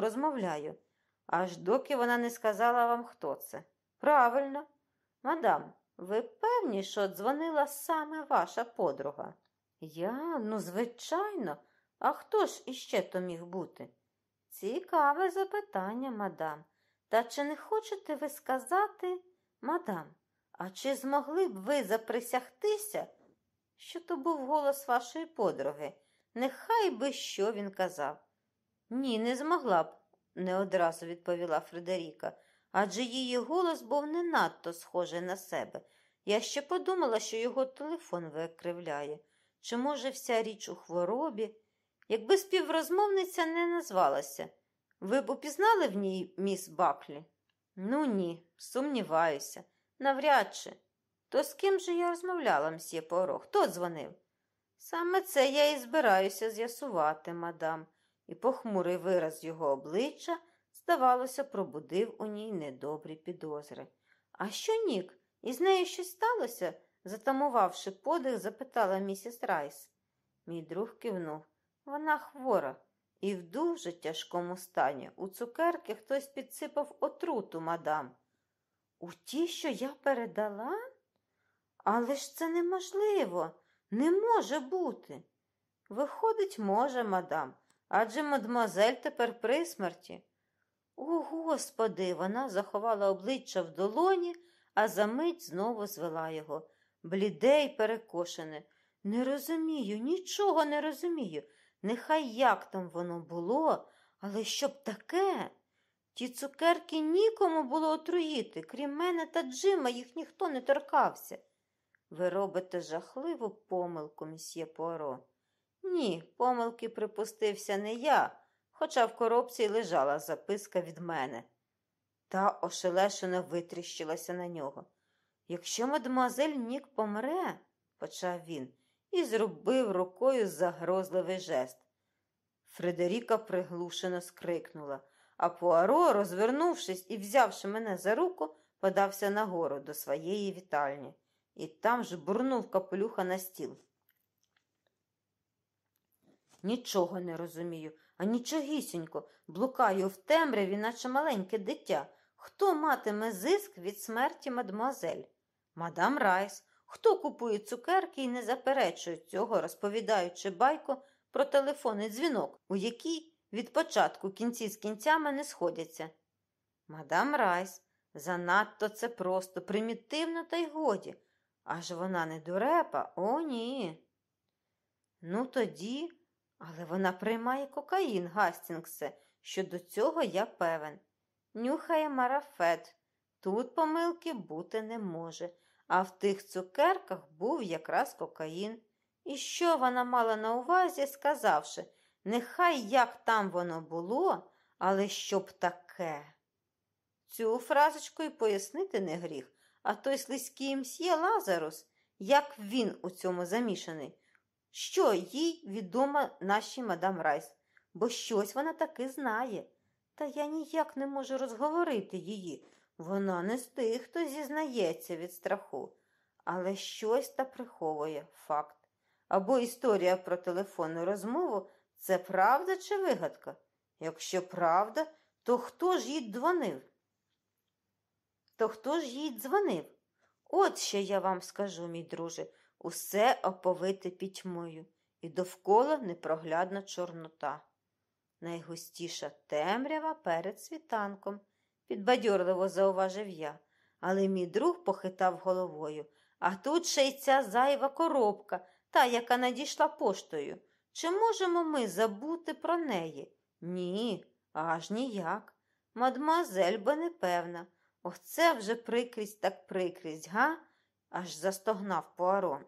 розмовляю, аж доки вона не сказала вам, хто це. Правильно, мадам, ви певні, що дзвонила саме ваша подруга? Я, ну, звичайно, а хто ж іще то міг бути? Цікаве запитання, мадам. Та чи не хочете ви сказати, мадам, а чи змогли б ви заприсягтися, що то був голос вашої подруги? Нехай би що він казав. Ні, не змогла б, не одразу відповіла Фредеріка, адже її голос був не надто схожий на себе. Я ще подумала, що його телефон викривляє. Чи, може, вся річ у хворобі? Якби співрозмовниця не назвалася, ви б упізнали в ній міс Баклі? Ну ні, сумніваюся, навряд чи. То з ким же я розмовляла, мсьє Поро? Хто дзвонив? Саме це я і збираюся з'ясувати, мадам, і похмурий вираз його обличчя, здавалося, пробудив у ній недобрі підозри. А що Нік? Із нею щось сталося? затамувавши подих, запитала місіс Райс. Мій друг кивнув. Вона хвора і в дуже тяжкому стані. У цукерки хтось підсипав отруту, мадам. У ті, що я передала? Але ж це неможливо, не може бути. Виходить, може, мадам, адже мадмуазель тепер при смерті. О, господи, вона заховала обличчя в долоні, а за мить знову звела його. Бліде й перекошене. Не розумію, нічого не розумію. Нехай як там воно було, але щоб таке. Ті цукерки нікому було отруїти, крім мене та Джима, їх ніхто не торкався. Ви робите жахливу помилку, мсьє Пуаро. Ні, помилки припустився не я, хоча в коробці лежала записка від мене. Та ошелешено витріщилася на нього. Якщо мадемуазель Нік помре, почав він і зробив рукою загрозливий жест. Фредеріка приглушено скрикнула, а Пуаро, розвернувшись і взявши мене за руку, подався нагору до своєї вітальні і там ж бурнув капелюха на стіл. Нічого не розумію, а нічогісінько, блукаю в темряві, наче маленьке дитя. Хто матиме зиск від смерті мадмуазель? Мадам Райс, хто купує цукерки і не заперечує цього, розповідаючи байку про телефонний дзвінок, у якій від початку кінці з кінцями не сходяться. Мадам Райс, занадто це просто, примітивно та й годі. Аж вона не дурепа, о, ні. Ну, тоді, але вона приймає кокаїн, Гастінгсе, що до цього я певен. Нюхає марафет. Тут помилки бути не може, а в тих цукерках був якраз кокаїн. І що вона мала на увазі, сказавши, нехай як там воно було, але щоб таке. Цю фразочку й пояснити не гріх, а той слизький мсьє Лазарус, як він у цьому замішаний, що їй відомо нашій мадам Райс, бо щось вона таки знає. Та я ніяк не можу розговорити її. Вона не з тих, хто зізнається від страху, але щось та приховує факт. Або історія про телефонну розмову це правда чи вигадка? Якщо правда, то хто ж їй дзвонив? То хто ж їй дзвонив? От що я вам скажу, мій друже, усе оповите пітьмою, і довкола непроглядна чорнота. Найгустіша темрява перед світанком, підбадьорливо зауважив я, але мій друг похитав головою. А тут ще й ця зайва коробка, та, яка надійшла поштою. Чи можемо ми забути про неї? Ні, аж ніяк. Мадемуазель ви не певна. Ох, це вже прикрість так прикрість, га? Аж застогнав Пуаро.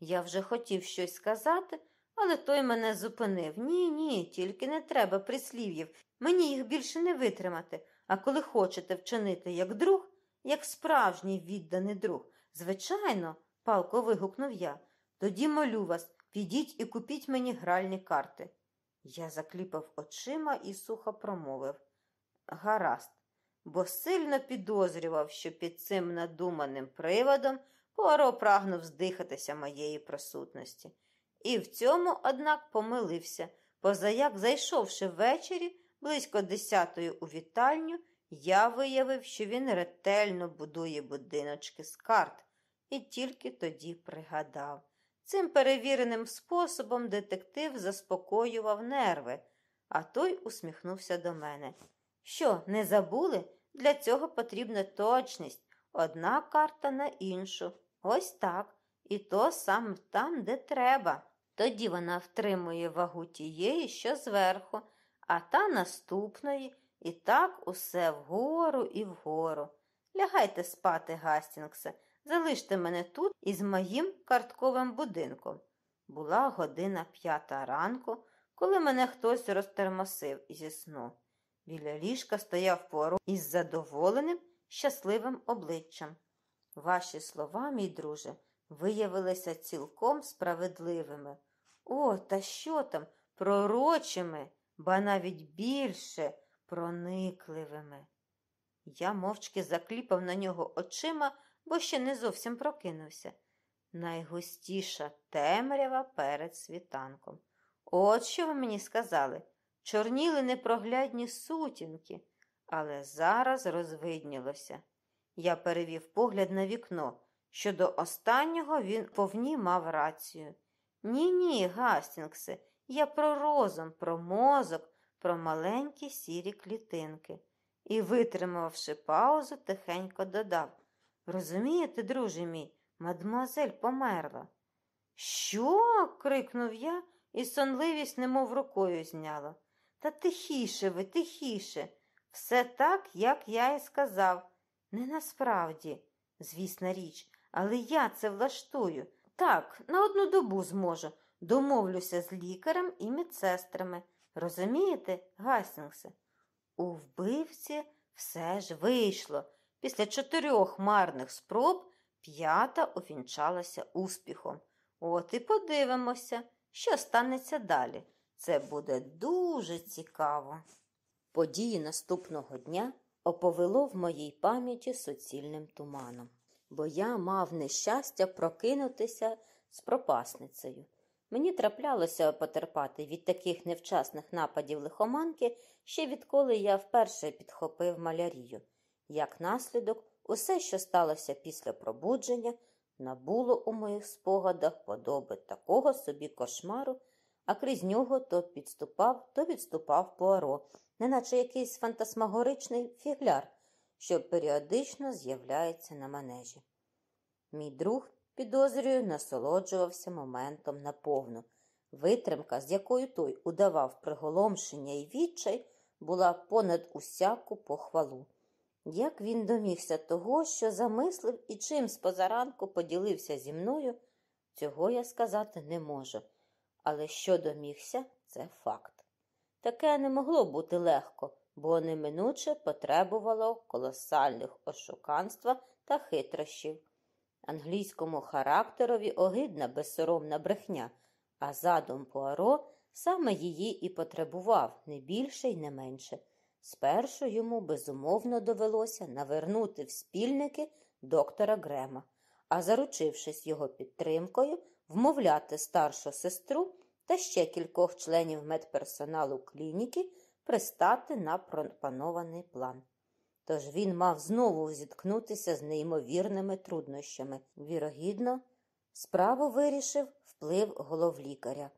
Я вже хотів щось сказати, але той мене зупинив. Ні, ні, тільки не треба прислів'їв. Мені їх більше не витримати. А коли хочете вчинити як друг, як справжній відданий друг, звичайно, палко вигукнув я, тоді молю вас, підіть і купіть мені гральні карти. Я закліпав очима і сухо промовив Гаразд бо сильно підозрював, що під цим надуманим приводом Пуаро прагнув здихатися моєї присутності. І в цьому, однак, помилився, позаяк, зайшовши ввечері, близько десятої у вітальню, я виявив, що він ретельно будує будиночки з карт, і тільки тоді пригадав. Цим перевіреним способом детектив заспокоював нерви, а той усміхнувся до мене. Що, не забули? Для цього потрібна точність. Одна карта на іншу. Ось так. І то саме там, де треба. Тоді вона втримує вагу тієї, що зверху, а та наступної, і так усе вгору і вгору. Лягайте спати, Гастінгсе, залиште мене тут із моїм картковим будинком. Була година п'ята ранку, коли мене хтось розтермосив зі сну. Біля ліжка стояв Пуаро із задоволеним, щасливим обличчям. Ваші слова, мій друже, виявилися цілком справедливими. О, та що там, пророчими, ба навіть більше проникливими. Я мовчки закліпав на нього очима, бо ще не зовсім прокинувся. Найгустіша темрява перед світанком. От що ви мені сказали. Чорніли непроглядні сутінки, але зараз розвиднілося. Я перевів погляд на вікно. Щодо останнього він повні мав рацію. Ні, ні, Гастінгсе, я про розум, про мозок, про маленькі сірі клітинки. І, витримавши паузу, тихенько додав Розумієте, друже мій, мадмуазель померла. Що? крикнув я, і сонливість немов рукою зняла. Та тихіше ви, тихіше. Все так, як я і сказав. Не насправді, звісна річ, але я це влаштую. Так, на одну добу зможу. Домовлюся з лікарем і медсестрами. Розумієте, Гастінгсе? У вбивці все ж вийшло. Після чотирьох марних спроб п'ята увінчалася успіхом. От і подивимося, що станеться далі. Це буде дуже цікаво. Події наступного дня оповело в моїй пам'яті суцільним туманом, бо я мав нещастя прокинутися з пропасницею. Мені траплялося потерпати від таких невчасних нападів лихоманки, ще відколи я вперше підхопив малярію. Як наслідок, усе, що сталося після пробудження, набуло у моїх спогадах подоби такого собі кошмару, а крізь нього то підступав, то відступав Пуаро, неначе якийсь фантасмагоричний фігляр, що періодично з'являється на манежі. Мій друг, підозрюю, насолоджувався моментом наповну. Витримка, з якою той удавав приголомшення і відчай, була понад усяку похвалу. Як він домігся того, що замислив і чим з позаранку поділився зі мною, цього я сказати не можу. Але що домігся, це факт. Таке не могло бути легко, бо неминуче потребувало колосальних ошуканства та хитрощів. Англійському характерові огидна безсоромна брехня, а задум Пуаро саме її і потребував не більше й не менше. Спершу йому безумовно довелося навернути в спільники доктора Грема, а заручившись його підтримкою, вмовляти старшу сестру та ще кількох членів медперсоналу клініки пристати на пропанований план. Тож він мав знову зіткнутися з неймовірними труднощами. Вірогідно, справу вирішив вплив головлікаря,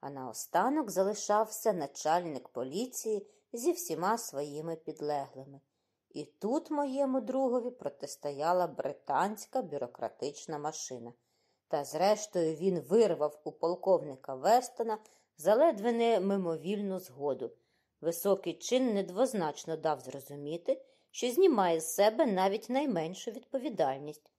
а наостанок залишався начальник поліції зі всіма своїми підлеглими. І тут моєму другові протистояла британська бюрократична машина. Та, зрештою, він вирвав у полковника Вестона заледве не мимовільну згоду. Високий чин недвозначно дав зрозуміти, що знімає з себе навіть найменшу відповідальність.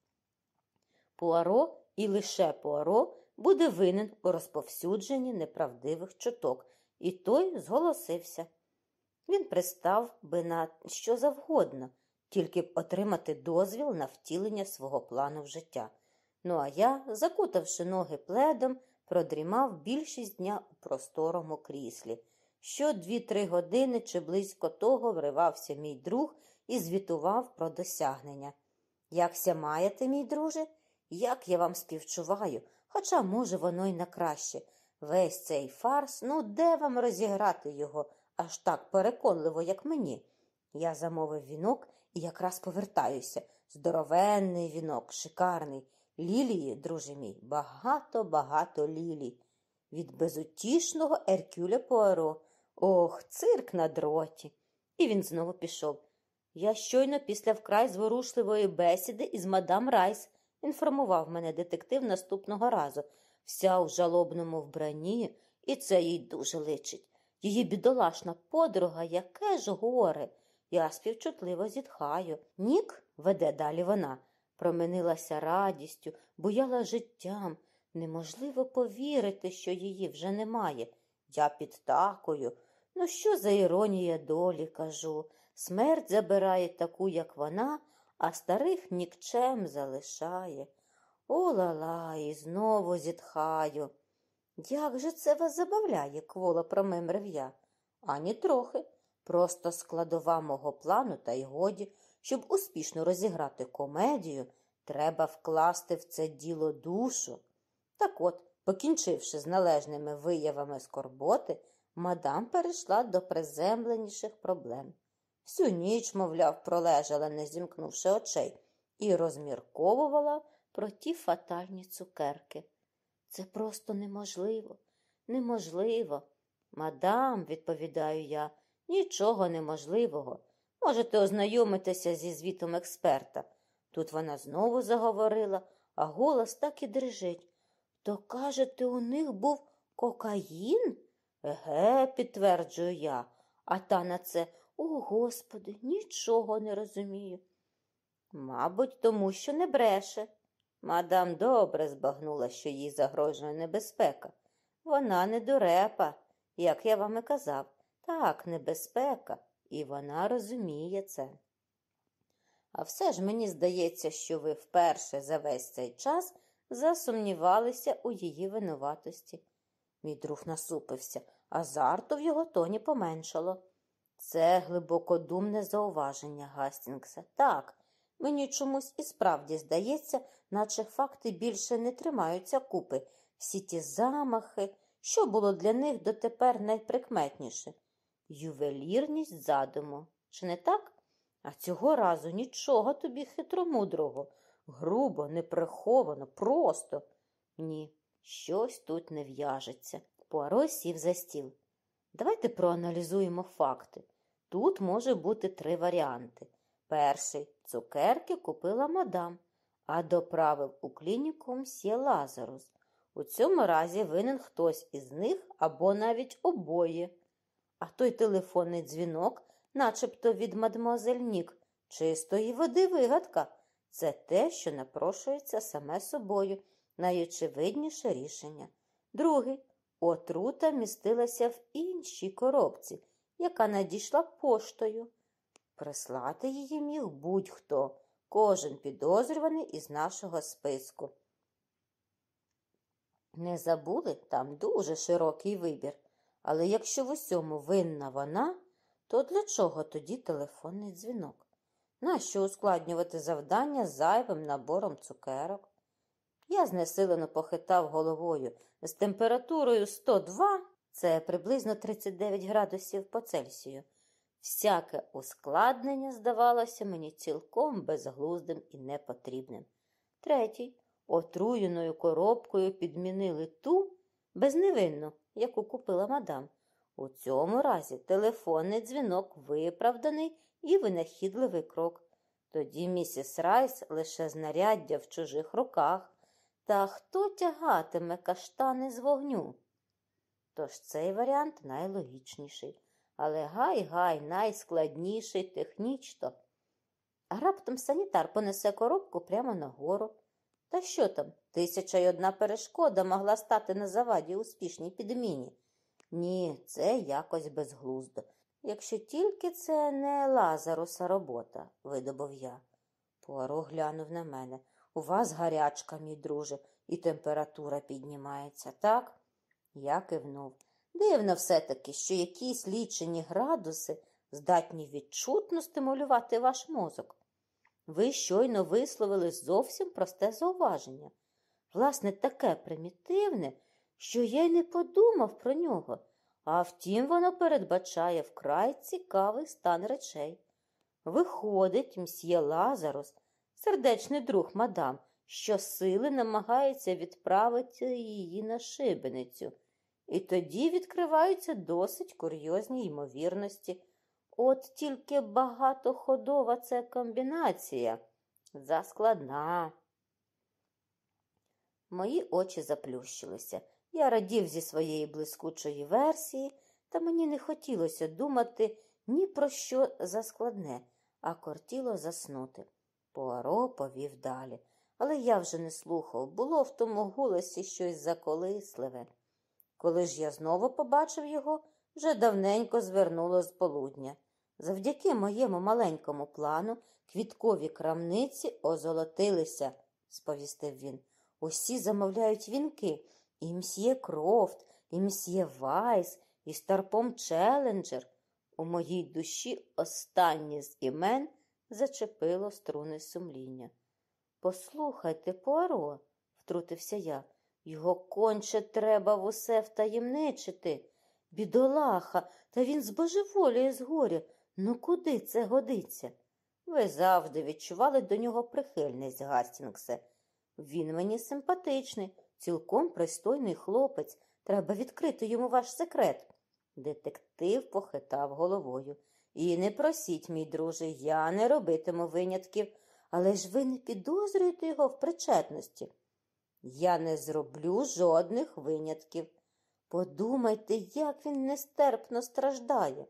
Пуаро і лише Пуаро буде винен у розповсюдженні неправдивих чуток, і той зголосився. Він пристав би на що завгодно, тільки б отримати дозвіл на втілення свого плану в життя. Ну а я, закутавши ноги пледом, продрімав більшість дня у просторому кріслі. Що дві-три години чи близько того вривався мій друг і звітував про досягнення. Якся маєте, мій друже? Як я вам співчуваю, хоча, може, воно й на краще. Весь цей фарс, ну де вам розіграти його, аж так переконливо, як мені. Я замовив вінок і якраз повертаюся. Здоровенний вінок, шикарний. Лілії, друже мій, багато-багато лілій. Від безутішного Еркюля Пуаро. Ох, цирк на дроті. І він знову пішов. Я щойно після вкрай зворушливої бесіди із мадам Райс інформував мене детектив наступного разу. Вся у жалобному вбранні, і це їй дуже личить. Її бідолашна подруга, яке ж горе. Я співчутливо зітхаю. Нік, веде далі вона, променилася радістю, буяла життям. Неможливо повірити, що її вже немає. Я підтакую. Ну, що за іронія долі, кажу. Смерть забирає таку, як вона, а старих нікчем залишає. О-ла-ла, і знову зітхаю. Як же це вас забавляє, кволо промимрив я? Ані трохи. Просто складова мого плану, та й годі, щоб успішно розіграти комедію, треба вкласти в це діло душу. Так от, покінчивши з належними виявами скорботи, мадам перейшла до приземленіших проблем. Всю ніч, мовляв, пролежала, не зімкнувши очей, і розмірковувала про ті фатальні цукерки. Це просто неможливо, неможливо. Мадам, відповідаю я, нічого неможливого. Можете ознайомитися зі звітом експерта. Тут вона знову заговорила, а голос так і дрижить. То, кажете, у них був кокаїн? Еге, підтверджую я, а та на це, о господи, нічого не розумію. Мабуть, тому що не бреше. Мадам добре збагнула, що їй загрожує небезпека. Вона не дурепа, як я вам і казав. Так, небезпека, і вона розуміє це. А все ж мені здається, що ви вперше за весь цей час засумнівалися у її винуватості. Мій друг насупився, азарту в його тоні поменшало. Це глибокодумне зауваження Гастінгса. Так, мені чомусь і справді здається, наче факти більше не тримаються купи. Всі ті замахи, що було для них дотепер найприкметніше ювелірність задуму. Чи не так? А цього разу нічого тобі хитромудрого, грубо, неприховано, просто. Ні, щось тут не в'яжеться. Пуаро сів за стіл. Давайте проаналізуємо факти. Тут може бути три варіанти. Перший цукерки купила мадам, а доправив у клініку мсьє Лазарус. У цьому разі винен хтось із них або навіть обоє. А той телефонний дзвінок, начебто від мадмуазель Нік, чистої води вигадка. Це те, що напрошується саме собою, найочевидніше рішення. Другий отрута містилася в іншій коробці, яка надійшла поштою. Прислати її міг будь-хто, кожен підозрюваний із нашого списку. Не забули там дуже широкий вибір, але якщо в усьому винна вона, то для чого тоді телефонний дзвінок? Нащо ускладнювати завдання зайвим набором цукерок? Я знесилено похитав головою з температурою 102, це приблизно 39 градусів по Цельсію. Всяке ускладнення здавалося мені цілком безглуздим і непотрібним. Третій отруєною коробкою підмінили ту безневинну, яку купила мадам. У цьому разі телефонний дзвінок виправданий і винахідливий крок. Тоді місіс Райс лише знаряддя в чужих руках. Та хто тягатиме каштани з вогню? Тож цей варіант найлогічніший, але гай-гай найскладніший технічно. А раптом санітар понесе коробку прямо нагору. Та що там, тисяча й одна перешкода могла стати на заваді успішній підміні? Ні, це якось безглуздо. Якщо тільки це не Лазаруса робота, видобув я. Пуаро глянув на мене. У вас гарячка, мій друже, і температура піднімається, так? Я кивнув. Дивно все-таки, що якісь лічені градуси здатні відчутно стимулювати ваш мозок. Ви щойно висловили зовсім просте зауваження. Власне, таке примітивне, що я й не подумав про нього. А втім, воно передбачає вкрай цікавий стан речей. Виходить, мсьє Лазарус, сердечний друг мадам, що сили намагається відправити її на шибеницю, і тоді відкриваються досить курйозні ймовірності. От тільки багатоходова це комбінація заскладна. Мої очі заплющилися. Я радів зі своєї блискучої версії, та мені не хотілося думати ні про що заскладне, а кортіло заснути. Пуаро повів далі. Але я вже не слухав, було в тому голосі щось заколисливе. Коли ж я знову побачив його, вже давненько звернуло з полудня. Завдяки моєму маленькому плану квіткові крамниці озолотилися, сповістив він. Усі замовляють вінки і мсьє Крофт, і мсьє Вайз, і старпом Челленджер. У моїй душі останнє з імен зачепило струни сумління. Послухайте, Пуаро, втрутився я, його конче треба в усе втаємничити. Бідолаха, та він збожеволіє з горя. Ну куди це годиться? Ви завжди відчували до нього прихильність, Гастінгсе. Він мені симпатичний, цілком пристойний хлопець. Треба відкрити йому ваш секрет. Детектив похитав головою. І не просіть, мій друже, я не робитиму винятків, але ж ви не підозрюєте його в причетності. Я не зроблю жодних винятків. Подумайте, як він нестерпно страждає.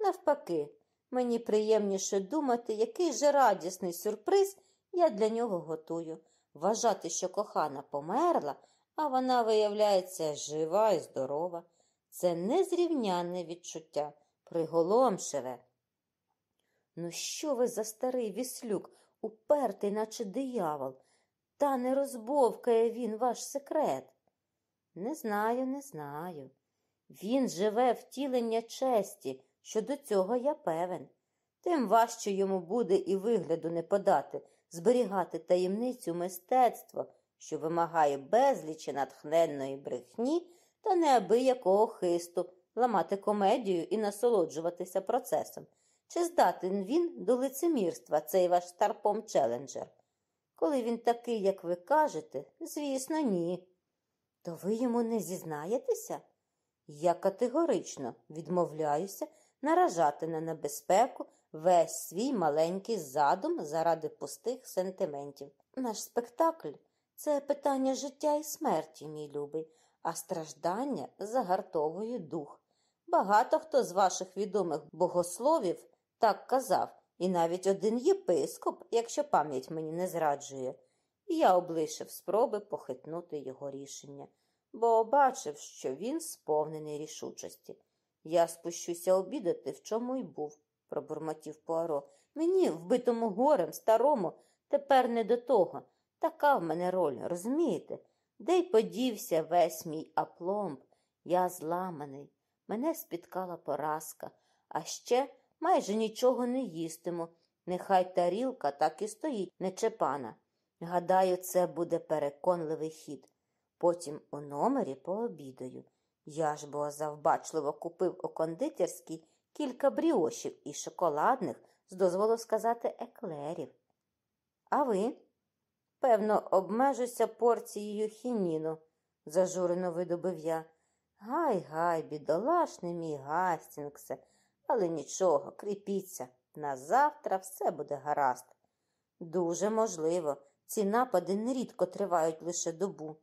Навпаки, мені приємніше думати, який же радісний сюрприз я для нього готую. Вважати, що кохана померла, а вона виявляється жива і здорова. Це незрівнянне відчуття, приголомшеве. Ну, що ви за старий віслюк, упертий, наче диявол, та не розбовкає він ваш секрет? Не знаю, не знаю. Він живе втілення честі, що до цього я певен. Тим важче йому буде і вигляду не подати, зберігати таємницю мистецтва, що вимагає безлічі натхненної брехні та неабиякого хисту, ламати комедію і насолоджуватися процесом. Чи здатен він до лицемірства, цей ваш старпом челенджер? Коли він такий, як ви кажете, звісно, ні. То ви йому не зізнаєтеся? Я категорично відмовляюся наражати на небезпеку весь свій маленький задум заради пустих сентиментів. Наш спектакль це питання життя і смерті, мій любий, а страждання загартовує дух. Багато хто з ваших відомих богословів так казав, і навіть один єпископ, якщо пам'ять мені не зраджує, я облишив спроби похитнути його рішення, бо бачив, що він сповнений рішучості. Я спущуся обідати, в чому й був, пробурмотів Пуаро. Мені, вбитому горем, старому, тепер не до того. Така в мене роль, розумієте? Де й подівся весь мій апломб. Я зламаний. Мене спіткала поразка, а ще майже нічого не їстиму. Нехай тарілка так і стоїть нечепана. Гадаю, це буде переконливий хід. Потім у номері пообідаю. Я ж бо завбачливо купив у кондитерській кілька бріошів і шоколадних, з дозволу сказати, еклерів. А ви? Певно, обмежуся порцією хініну, зажурено видобив я. Гай, гай, бідолашний мій Гастінгсе, але нічого, кріпіться. На завтра все буде гаразд. Дуже можливо, ці напади нерідко тривають лише добу.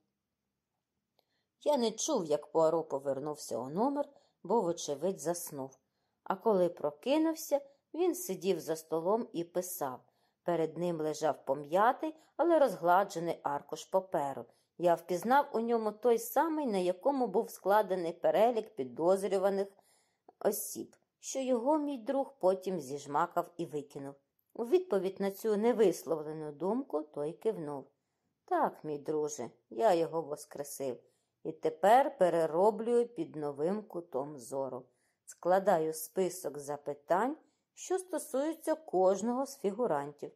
Я не чув, як Пуаро повернувся у номер, бо, вочевидь, заснув. А коли прокинувся, він сидів за столом і писав. Перед ним лежав пом'ятий, але розгладжений аркуш паперу. Я впізнав у ньому той самий, на якому був складений перелік підозрюваних осіб, що його мій друг потім зіжмакав і викинув. У відповідь на цю невисловлену думку той кивнув. Так, мій друже, я його воскресив і тепер перероблюю під новим кутом зору. Складаю список запитань, що стосуються кожного з фігурантів,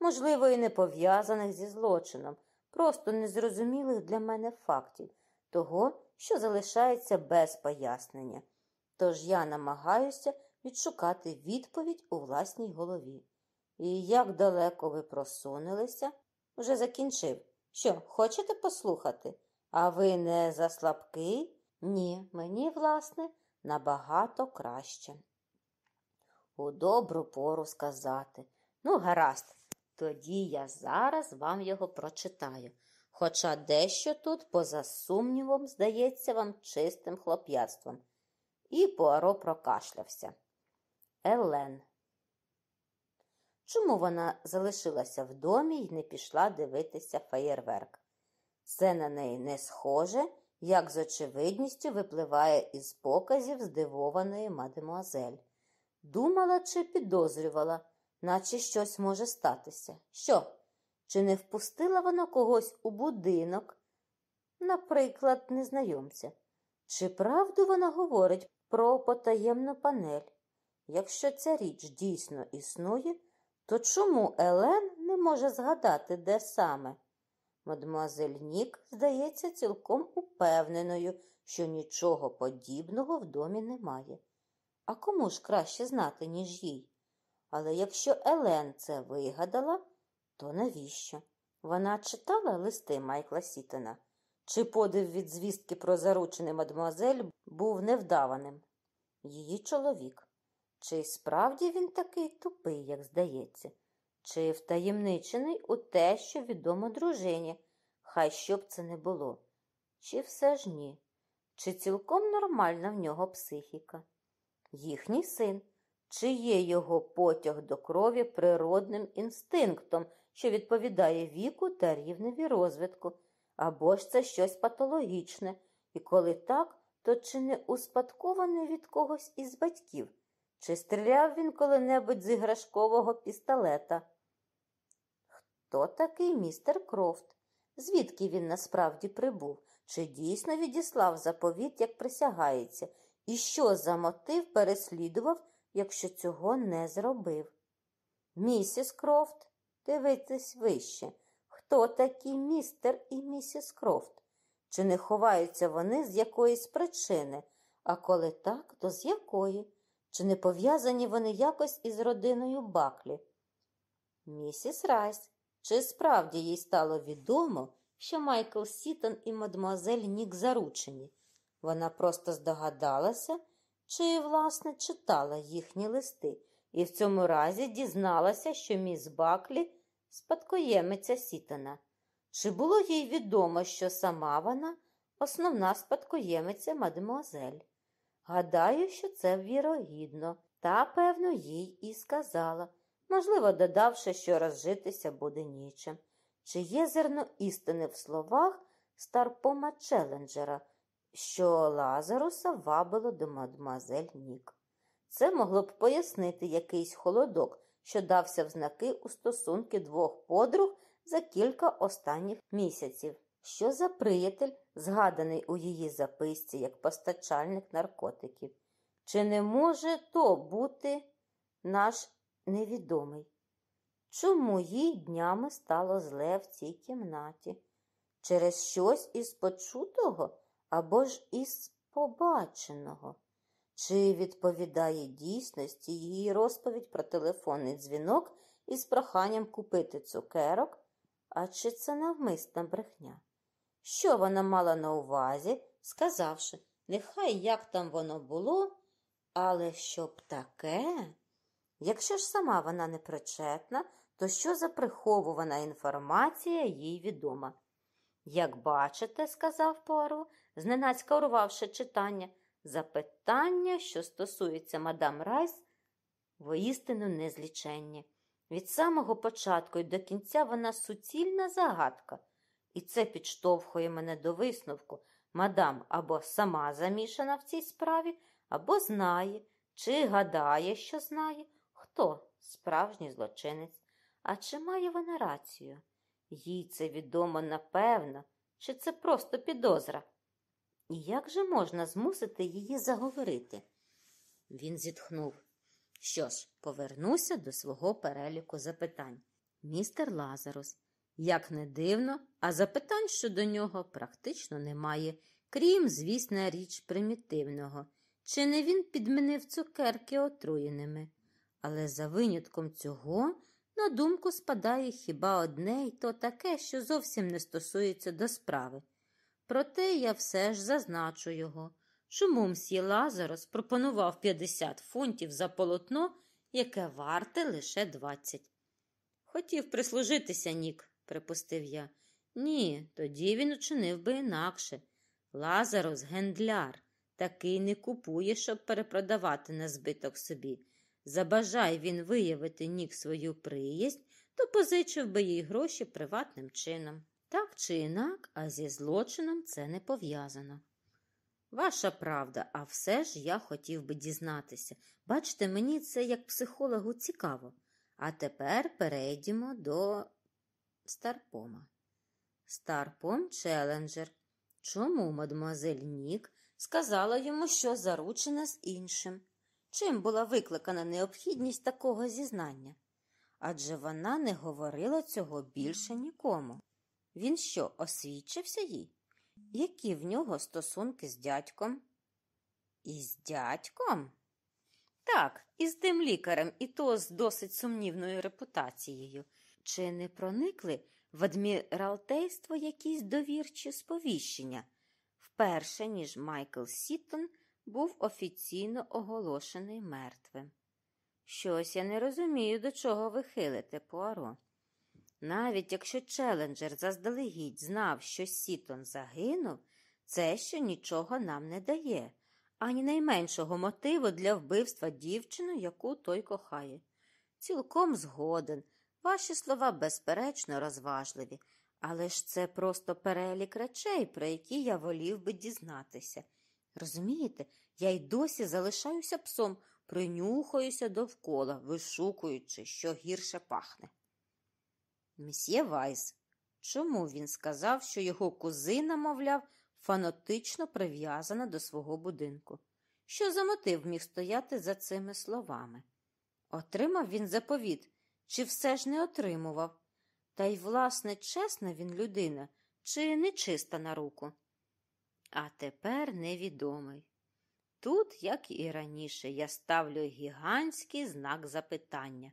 можливо, і не пов'язаних зі злочином, просто незрозумілих для мене фактів, того, що залишається без пояснення. Тож я намагаюся відшукати відповідь у власній голові. І як далеко ви просунулися? Вже закінчив. Що, хочете послухати? А ви не заслабкий? Ні, мені, власне, набагато краще. У добру пору сказати. Ну, гаразд, тоді я зараз вам його прочитаю. Хоча дещо тут, поза сумнівом, здається вам чистим хлоп'ятством. І Пуаро прокашлявся. Елен. Чому вона залишилася в домі і не пішла дивитися феєрверк? Це на неї не схоже, як з очевидністю випливає із показів здивованої мадемуазель. Думала чи підозрювала, наче щось може статися. Що? Чи не впустила вона когось у будинок, наприклад, незнайомця? Чи правду вона говорить про потаємну панель? Якщо ця річ дійсно існує, то чому Елен не може згадати, де саме? Мадемуазель Нік здається цілком упевненою, що нічого подібного в домі немає. А кому ж краще знати, ніж їй? Але якщо Елен це вигадала, то навіщо? Вона читала листи Майкла Сітона? Чи подив від звістки про заручений мадемуазель був невдаваним? Її чоловік. Чи справді він такий тупий, як здається? Чи втаємничений у те, що відомо дружині, хай що б це не було? Чи все ж ні? Чи цілком нормальна в нього психіка? Їхній син, чи є його потяг до крові природним інстинктом, що відповідає віку та рівневі розвитку, або ж це щось патологічне, і коли так, то чи не успадкований від когось із батьків? Чи стріляв він коли-небудь з іграшкового пістолета? Хто такий містер Крофт? Звідки він насправді прибув? Чи дійсно відіслав заповіт, як присягається, і що за мотив переслідував, якщо цього не зробив? Місіс Крофт, дивитесь вище. Хто такі містер і місіс Крофт? Чи не ховаються вони з якоїсь причини? А коли так, то з якої? Чи не пов'язані вони якось із родиною Баклі? Місіс Райс, чи справді їй стало відомо, що Майкл Сітон і мадемуазель Нік заручені? Вона просто здогадалася, чи, власне, читала їхні листи, і в цьому разі дізналася, що міс Баклі спадкоємиця Сітона. Чи було їй відомо, що сама вона основна спадкоємиця мадемуазель? Гадаю, що це вірогідно, та, певно, їй і сказала, можливо, додавши, що розжитися буде нічим. Чи є зерно істини в словах старпома Челенджера, що Лазаруса вабило до мадемуазель Нік? Це могло б пояснити якийсь холодок, що дався в знаки у стосунки двох подруг за кілька останніх місяців. Що за приятель, згаданий у її записці як постачальник наркотиків? Чи не може то бути наш невідомий? Чому їй днями стало зле в цій кімнаті? Через щось із почутого або ж із побаченого? Чи відповідає дійсності її розповідь про телефонний дзвінок із проханням купити цукерок? А чи це навмисна брехня? Що вона мала на увазі, сказавши, нехай як там воно було, але щоб таке? Якщо ж сама вона не причетна, то що за приховувана інформація їй відома? Як бачите, сказав Пуаро, зненацька урвавши читання, запитання, що стосується мадам Райс, воістину незліченні. Від самого початку і до кінця вона суцільна загадка, і це підштовхує мене до висновку. Мадам або сама замішана в цій справі, або знає, чи гадає, що знає, хто справжній злочинець. А чи має вона рацію? Їй це відомо напевно, чи це просто підозра? І як же можна змусити її заговорити? Він зітхнув. Що ж, повернуся до свого переліку запитань. Містер Лазарус, як не дивно, а запитань щодо нього практично немає, крім, звісна річ, примітивного. чи не він підмінив цукерки отруєними. Але за винятком цього на думку спадає хіба одне й то таке, що зовсім не стосується до справи. Проте я все ж зазначу його, чому мсьє Лазарос пропонував 50 фунтів за полотно, яке варте лише 20. Хотів прислужитися, Нік, припустив я. Ні, тоді він учинив би інакше. Лазарос гендляр, такий не купує, щоб перепродавати на збиток собі. Забажай він виявити нік свою приязнь, то позичив би їй гроші приватним чином. Так чи інак, а зі злочином це не пов'язано. Ваша правда, а все ж я хотів би дізнатися. Бачите, мені це як психологу цікаво. А тепер перейдемо до Старпома. Старпом Челенджер. Чому мадемуазель Нік сказала йому, що заручена з іншим? Чим була викликана необхідність такого зізнання? Адже вона не говорила цього більше нікому. Він що, освідчився їй? Які в нього стосунки з дядьком? Із дядьком? Так, із тим лікарем, і то з досить сумнівною репутацією. Чи не проникли в адміралтейство якісь довірчі сповіщення? перше, ніж Майкл Сітон був офіційно оголошений мертвим. Щось я не розумію, до чого ви хилите, Пуаро. Навіть якщо Челенджер заздалегідь знав, що Сітон загинув, це ще нічого нам не дає, ані найменшого мотиву для вбивства дівчини, яку той кохає. Цілком згоден. Ваші слова, безперечно, розважливі, але ж це просто перелік речей, про які я волів би дізнатися. Розумієте, я й досі залишаюся псом, принюхаюся довкола, вишукуючи, що гірше пахне. Месьє Вайс, чому він сказав, що його кузина, мовляв, фанатично прив'язана до свого будинку? Що за мотив міг стояти за цими словами? Отримав він заповіт, чи все ж не отримував? Та й, власне, чесна він людина, чи нечиста на руку? А тепер невідомий. Тут, як і раніше, я ставлю гігантський знак запитання.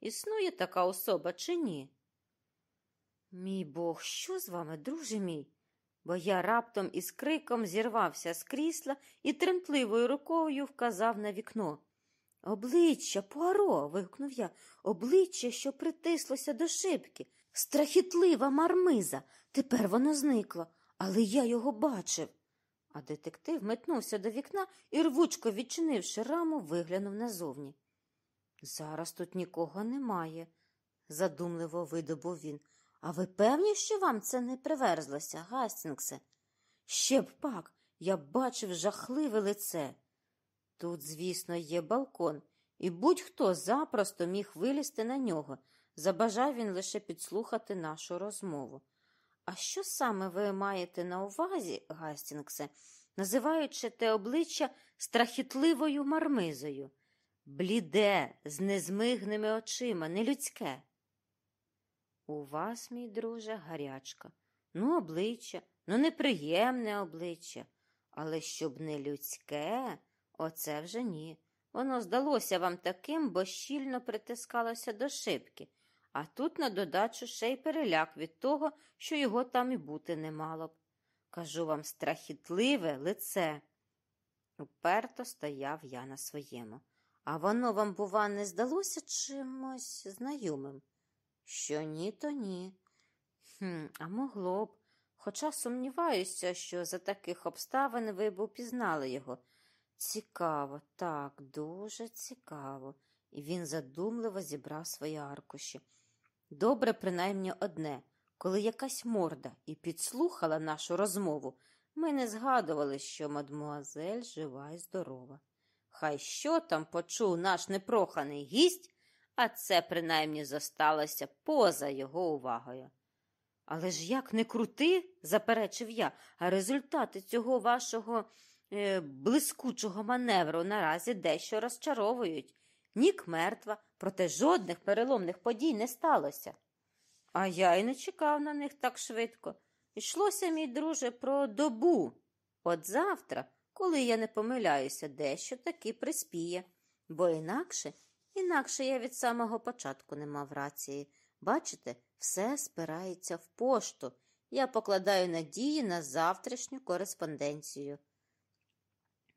Існує така особа чи ні? Мій Бог, що з вами, друже мій? Бо я раптом із криком зірвався з крісла і тремтливою рукою вказав на вікно. Обличчя, Пуаро. вигукнув я, обличчя, що притислося до шибки. Страхітлива мармиза. Тепер воно зникло, але я його бачив. А детектив метнувся до вікна і, рвучко відчинивши раму, виглянув назовні. Зараз тут нікого немає, задумливо видобув він. А ви певні, що вам це не приверзлося, Гастінгсе? Ще б пак, я бачив жахливе лице. Тут, звісно, є балкон, і будь-хто запросто міг вилізти на нього. Забажав він лише підслухати нашу розмову. А що саме ви маєте на увазі, Гастінгсе, називаючи те обличчя страхітливою мармизою? Бліде, з незмигними очима, нелюдське. У вас, мій друже, гарячка. Ну, обличчя, ну, неприємне обличчя. Але щоб не людське, оце вже ні. Воно здалося вам таким, бо щільно притискалося до шибки, а тут на додачу ще й переляк від того, що його там і бути не мало б. Кажу вам, страхітливе лице. Уперто стояв я на своєму. А воно вам, бува, не здалося чимось знайомим? Що ні, то ні. Хм, А могло б. Хоча сумніваюся, що за таких обставин ви б упізнали його. Цікаво, так, дуже цікаво. І він задумливо зібрав свої аркуші. Добре, принаймні одне, коли якась морда і підслухала нашу розмову, ми не згадували, що мадмуазель жива і здорова. Хай що там почув наш непроханий гість, а це принаймні зосталося поза його увагою. Але ж як не крути, заперечив я, а результати цього вашого е, блискучого маневру наразі дещо розчаровують. Нік мертва, проте жодних переломних подій не сталося. А я й не чекав на них так швидко. Йшлося, мій друже, про добу. От завтра, коли я не помиляюся, дещо таки приспіє, бо інакше, інакше я від самого початку не мав рації. Бачите, все спирається в пошту. Я покладаю надії на завтрашню кореспонденцію.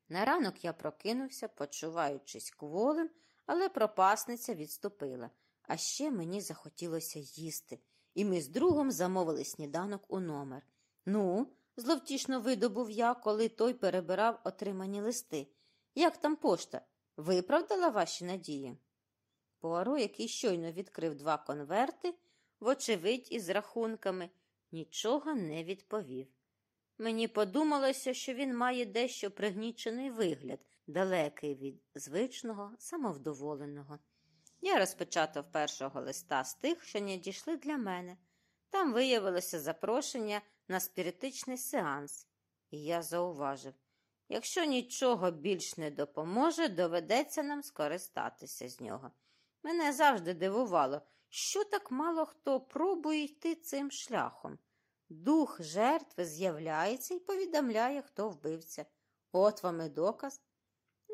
На ранок я прокинувся, почуваючись кволим, але пропасниця відступила. А ще мені захотілося їсти, і ми з другом замовили сніданок у номер. Ну, зловтішно видобув я, коли той перебирав отримані листи. Як там пошта? Виправдала ваші надії? Пуаро, який щойно відкрив два конверти, вочевидь, із рахунками, нічого не відповів. Мені подумалося, що він має дещо пригнічений вигляд, далекий від звичного, самовдоволеного. Я розпечатав першого листа з тих, що не дійшли для мене. Там виявилося запрошення на спіритичний сеанс, і я зауважив якщо нічого більш не допоможе, доведеться нам скористатися з нього. Мене завжди дивувало, що так мало хто пробує йти цим шляхом. Дух жертви з'являється і повідомляє, хто вбивця. От вам і доказ.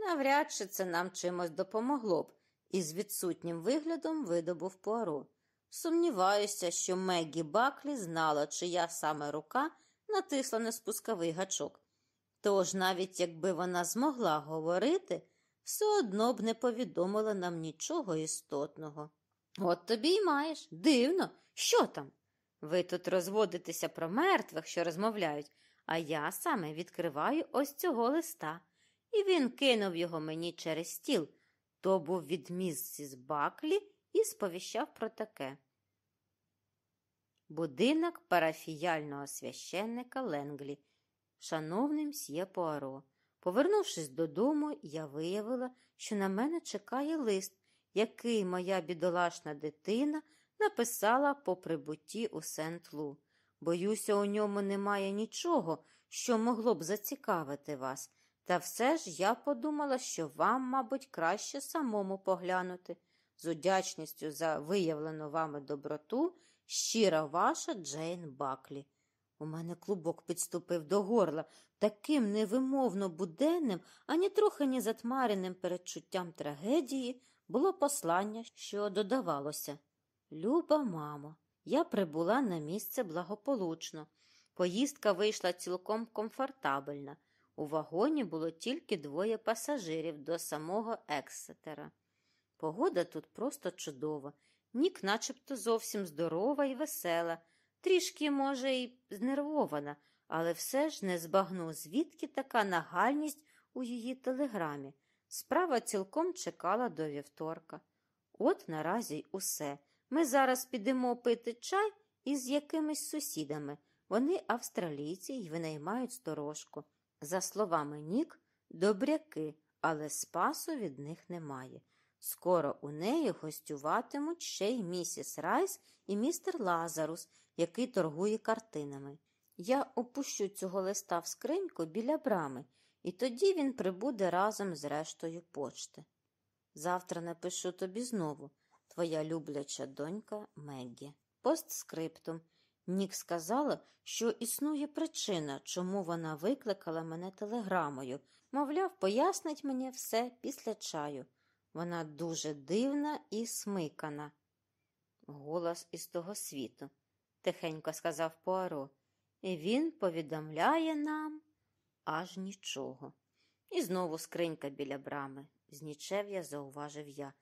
Навряд чи це нам чимось допомогло б, із відсутнім виглядом видобув Пуаро. Сумніваюся, що Меггі Баклі знала, чия саме рука натисла на спусковий гачок. Тож, навіть якби вона змогла говорити, все одно б не повідомила нам нічого істотного. От тобі й маєш. Дивно, що там? Ви тут розводитеся про мертвих, що розмовляють, а я саме відкриваю ось цього листа. І він кинув його мені через стіл. То був від місіс Баклі і сповіщав про таке. Будинок парафіяльного священника Ленглі, шановний мсьє Пуаро. Повернувшись додому, я виявила, що на мене чекає лист, який моя бідолашна дитина написала по прибутті у Сент-Лу. Боюся, у ньому немає нічого, що могло б зацікавити вас, та все ж я подумала, що вам, мабуть, краще самому поглянути. З удячністю за виявлену вами доброту, щира ваша Джейн Баклі. У мене клубок підступив до горла, таким невимовно буденним, ані трохи не затмареним передчуттям трагедії було послання, що додавалося. Люба мамо, я прибула на місце благополучно. Поїздка вийшла цілком комфортабельна. У вагоні було тільки двоє пасажирів до самого Ексетера. Погода тут просто чудова, нік начебто зовсім здорова і весела, трішки, може, і знервована, але все ж не збагну, звідки така нагальність у її телеграмі. Справа цілком чекала до вівторка. От наразі й усе. Ми зараз підемо пити чай із якимись сусідами. Вони австралійці й винаймають сторожку. За словами Нік, добряки, але спасу від них немає. Скоро у неї гостюватимуть ще й місіс Райс і містер Лазарус, який торгує картинами. Я опущу цього листа в скриньку біля брами, і тоді він прибуде разом з рештою почти. Завтра напишу тобі знову твоя любляча донька Меггі. Постскриптум. Нік сказала, що існує причина, чому вона викликала мене телеграмою. Мовляв, пояснить мені все після чаю. Вона дуже дивна і смикана. Голос із того світу, тихенько сказав Пуаро. І він повідомляє нам аж нічого. І знову скринька біля брами. Знічев'я зауважив я.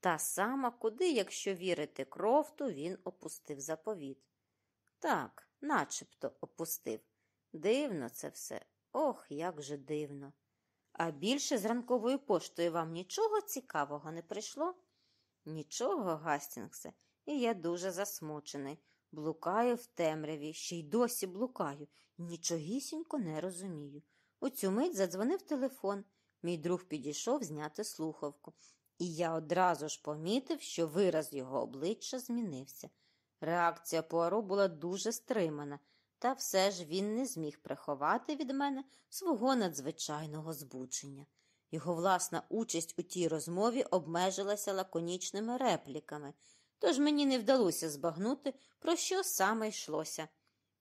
Та сама, куди, якщо вірити крофту, він опустив заповіт. Так, начебто опустив. Дивно це все. Ох, як же дивно. А більше з ранковою поштою вам нічого цікавого не прийшло? Нічого, Гастінгсе, і я дуже засмучений. Блукаю в темряві, ще й досі блукаю, нічогісінько не розумію. У цю мить задзвонив телефон. Мій друг підійшов зняти слухавку, і я одразу ж помітив, що вираз його обличчя змінився. Реакція Пуаро була дуже стримана, та все ж він не зміг приховати від мене свого надзвичайного збудження. Його власна участь у тій розмові обмежилася лаконічними репліками, тож мені не вдалося збагнути, про що саме йшлося.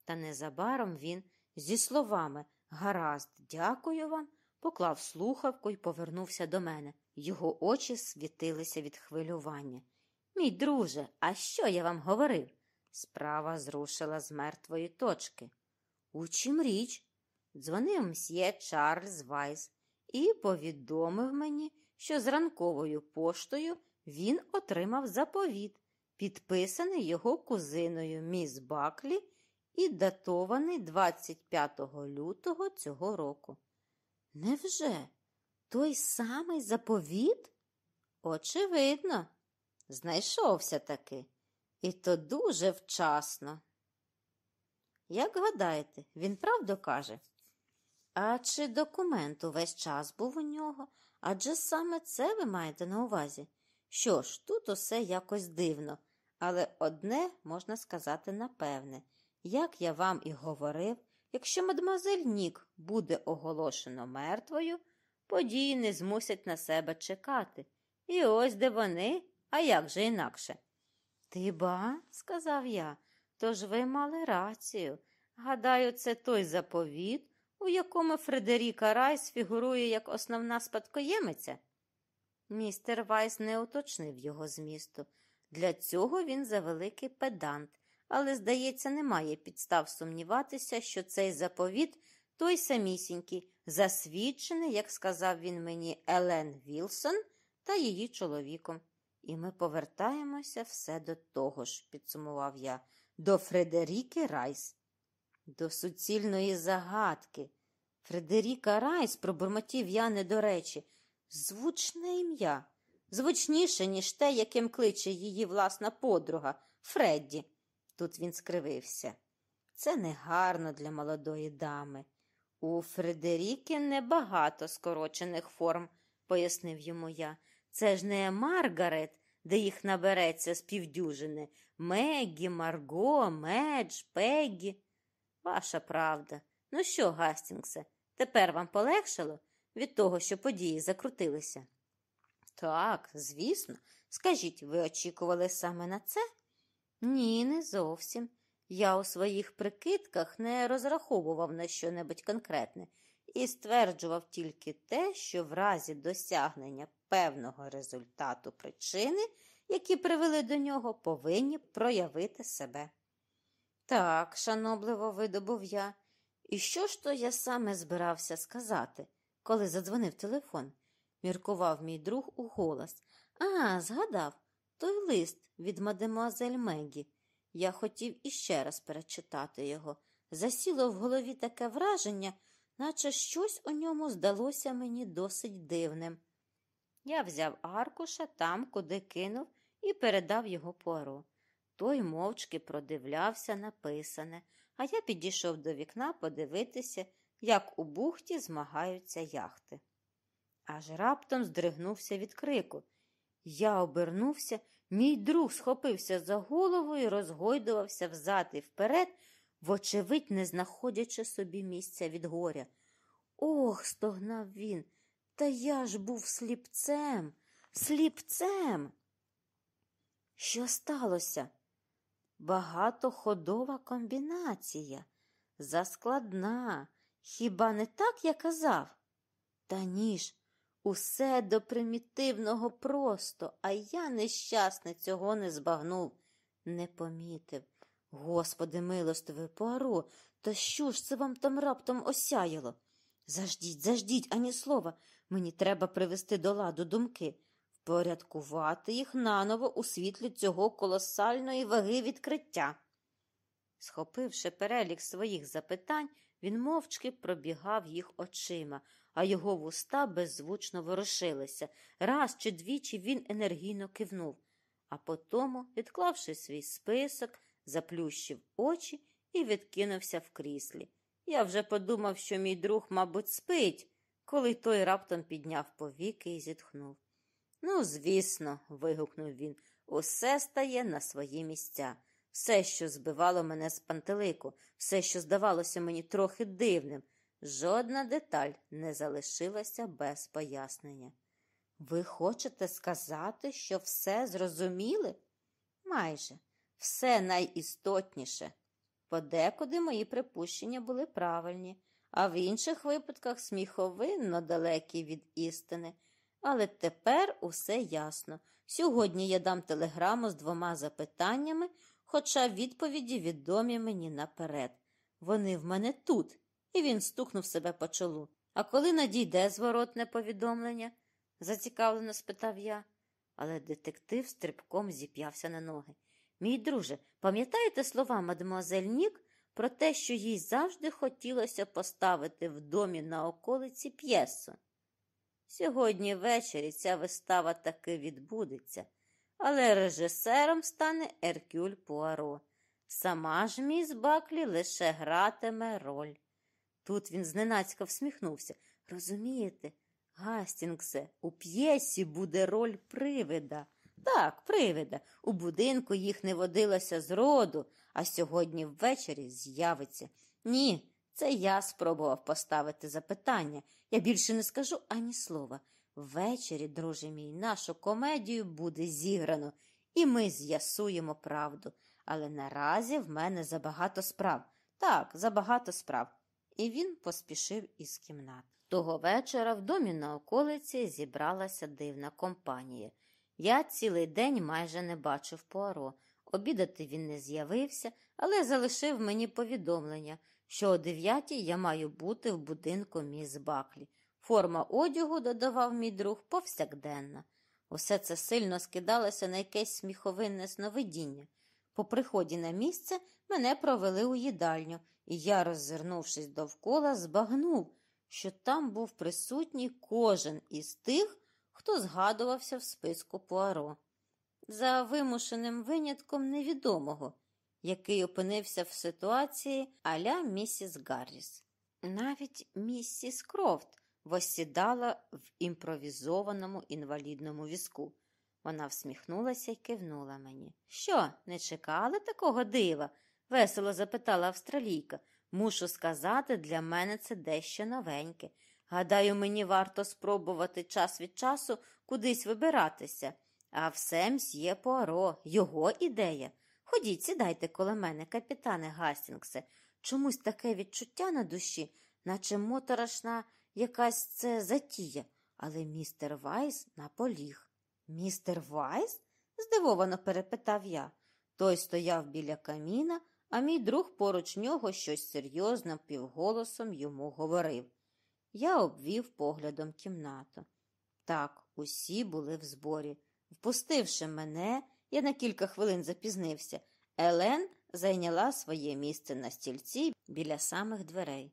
Та незабаром він, зі словами Гаразд, дякую вам, поклав слухавку і повернувся до мене. Його очі світилися від хвилювання. Мій друже, а що я вам говорив? Справа зрушила з мертвої точки. У чим річ? Дзвонив мсьє Чарльз Вайс і повідомив мені, що з ранковою поштою він отримав заповіт, підписаний його кузиною міс Баклі і датований 25 лютого цього року. Невже той самий заповіт? Очевидно, знайшовся таки, і то дуже вчасно. Як гадаєте, він правду каже? А чи документ увесь час був у нього? Адже саме це ви маєте на увазі? Що ж, тут усе якось дивно, але одне можна сказати напевне. Як я вам і говорив, якщо мадемуазель Нік буде оголошено мертвою, події не змусять на себе чекати. І ось де вони, а як же інакше? Ти ба, сказав я, тож ви мали рацію. Гадаю, це той заповіт, у якому Фредеріка Райс фігурує як основна спадкоємиця. Містер Вайз не уточнив його змісту. Для цього він завеликий педант, але, здається, немає підстав сумніватися, що цей заповіт той самісінький, засвідчений, як сказав він мені, Елен Вілсон та її чоловіком. І ми повертаємося все до того ж, підсумував я, до Фредеріки Райс. До суцільної загадки. Фредеріка Райс, пробурмотів я не до речі, звучне ім'я, звучніше, ніж те, яким кличе її власна подруга Фредді. Тут він скривився. Це негарно для молодої дами. У Фредеріки небагато скорочених форм, пояснив йому я. Це ж не Маргарет, де їх набереться з півдюжини. Меггі, Марго, Медж, Пеггі. Ваша правда. Ну що, Гастінгсе, тепер вам полегшало від того, що події закрутилися? Так, звісно. Скажіть, ви очікували саме на це? Ні, не зовсім. Я у своїх прикидках не розраховував на що-небудь конкретне і стверджував тільки те, що в разі досягнення певного результату причини, які привели до нього, повинні проявити себе. Так, шанобливо видобув я. І що ж то я саме збирався сказати, коли задзвонив телефон? міркував мій друг у голос. А, згадав, той лист від мадемуазель Мегі. Я хотів іще раз перечитати його. Засіло в голові таке враження, наче щось у ньому здалося мені досить дивним. Я взяв аркуша там, куди кинув, і передав його пору. Той мовчки продивлявся написане, а я підійшов до вікна подивитися, як у бухті змагаються яхти. Аж раптом здригнувся від крику. Я обернувся, мій друг схопився за голову і розгойдувався взад і вперед, вочевидь, не знаходячи собі місця від горя. Ох, стогнав він. Та я ж був сліпцем, сліпцем. Що сталося? Багатоходова комбінація, заскладна. Хіба не так я казав? Та ніж, усе до примітивного просто, а я, нещасне, цього не збагнув, не помітив. Господи, милостивий Пуаро, та що ж це вам там раптом осяяло? Заждіть, заждіть, ані слова. Мені треба привести до ладу думки, впорядкувати їх наново у світлі цього колосальної ваги відкриття. Схопивши перелік своїх запитань, він мовчки пробігав їх очима, а його вуста беззвучно ворушилися. Раз чи двічі він енергійно кивнув, а потому, відклавши свій список, заплющив очі і відкинувся в кріслі. Я вже подумав, що мій друг, мабуть, спить, коли той раптом підняв повіки і зітхнув. Ну, звісно, вигукнув він, усе стає на свої місця. Все, що збивало мене з пантелику, все, що здавалося мені трохи дивним, жодна деталь не залишилася без пояснення. Ви хочете сказати, що все зрозуміли? Майже все найістотніше. Подекуди мої припущення були правильні, а в інших випадках сміховинно далекі від істини. Але тепер усе ясно. Сьогодні я дам телеграму з двома запитаннями, хоча відповіді відомі мені наперед. Вони в мене тут, і він стукнув себе по чолу. А коли надійде зворотне повідомлення? зацікавлено спитав я. Але детектив стрибком зіп'явся на ноги. Мій друже, пам'ятаєте слова мадемуазель Нік про те, що їй завжди хотілося поставити в домі на околиці п'єсу? Сьогодні ввечері ця вистава таки відбудеться, але режисером стане Еркюль Пуаро. Сама ж міс Баклі лише гратиме роль. Тут він зненацька всміхнувся. Розумієте, Гастінгсе, у п'єсі буде роль привида. Так, привида. У будинку їх не водилося зроду, а сьогодні ввечері з'явиться. Ні, це я спробував поставити запитання. Я більше не скажу ані слова. Ввечері, друже мій, нашу комедію буде зіграно, і ми з'ясуємо правду. Але наразі в мене забагато справ. Так, забагато справ. І він поспішив із кімнат. Того вечора в домі на околиці зібралася дивна компанія. Я цілий день майже не бачив Пуаро. Обідати він не з'явився, але залишив мені повідомлення, що о дев'ятій я маю бути в будинку міс Баклі. Форма одягу, додавав мій друг, повсякденна. Усе це сильно скидалося на якесь сміховинне сновидіння. По приході на місце мене провели у їдальню, і я, роззирнувшись довкола, збагнув, що там був присутній кожен із тих, хто згадувався в списку Пуаро. За вимушеним винятком невідомого, який опинився в ситуації аля місіс Гарріс. Навіть місіс Крофт восідала в імпровізованому інвалідному візку. Вона всміхнулася і кивнула мені. Що, не чекали такого дива? весело запитала австралійка. Мушу сказати, для мене це дещо новеньке. Гадаю, мені варто спробувати час від часу кудись вибиратися. А все мсьє Пуаро, його ідея. Ходіть, сідайте коло мене, капітане Гастінгсе. Чомусь таке відчуття на душі, наче моторошна якась це затія. Але містер Вайс наполіг. Містер Вайс? здивовано перепитав я. Той стояв біля каміна, а мій друг поруч нього щось серйозно півголосом йому говорив. Я обвів поглядом кімнату. Так, усі були в зборі. Впустивши мене, я на кілька хвилин запізнився. Елен зайняла своє місце на стільці біля самих дверей.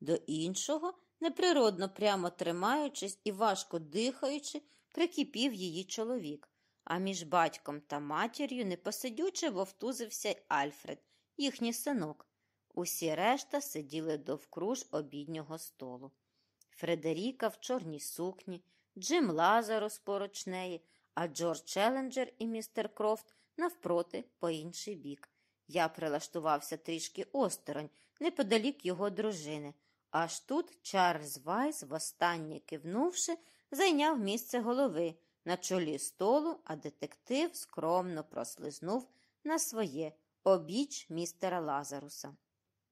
До іншого, неприродно прямо тримаючись і важко дихаючи, прикипів її чоловік, а між батьком та матір'ю непосидюче вовтузився Альфред, їхній синок. Усі решта сиділи довкруж обіднього столу. Фредеріка в чорній сукні, Джим Лазарус поруч неї, а Джордж Челленджер і містер Крофт навпроти по інший бік. Я прилаштувався трішки осторонь, неподалік його дружини. Аж тут Чарльз Вайс, востаннє кивнувши, зайняв місце голови на чолі столу, а детектив скромно прослизнув на своє обіч містера Лазаруса.